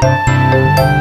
Música